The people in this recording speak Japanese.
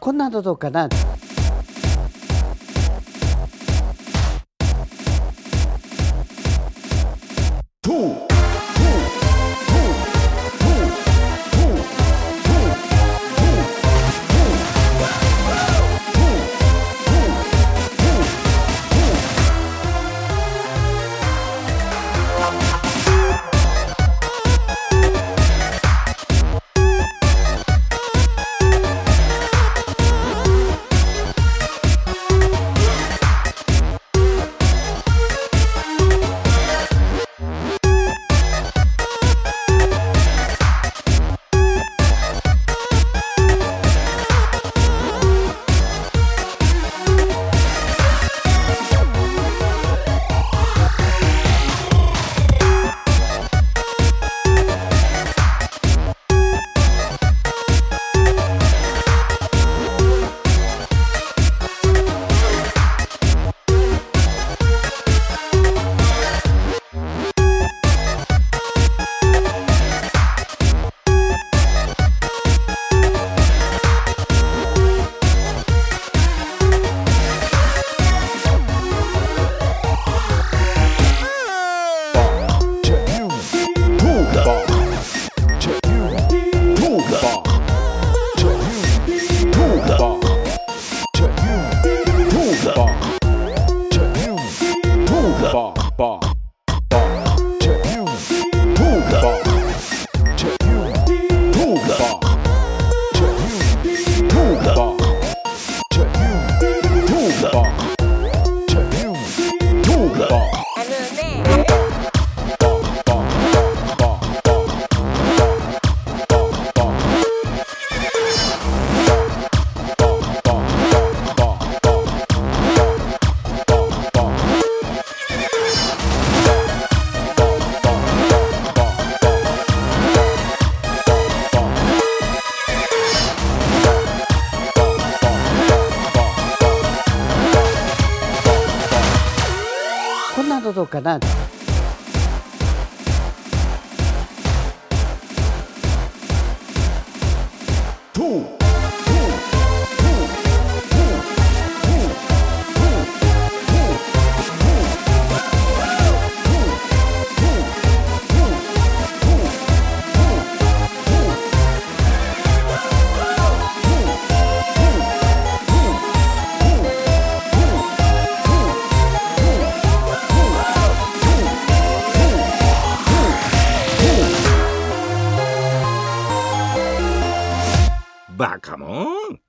こんなのどうかな？こんなのバカモン。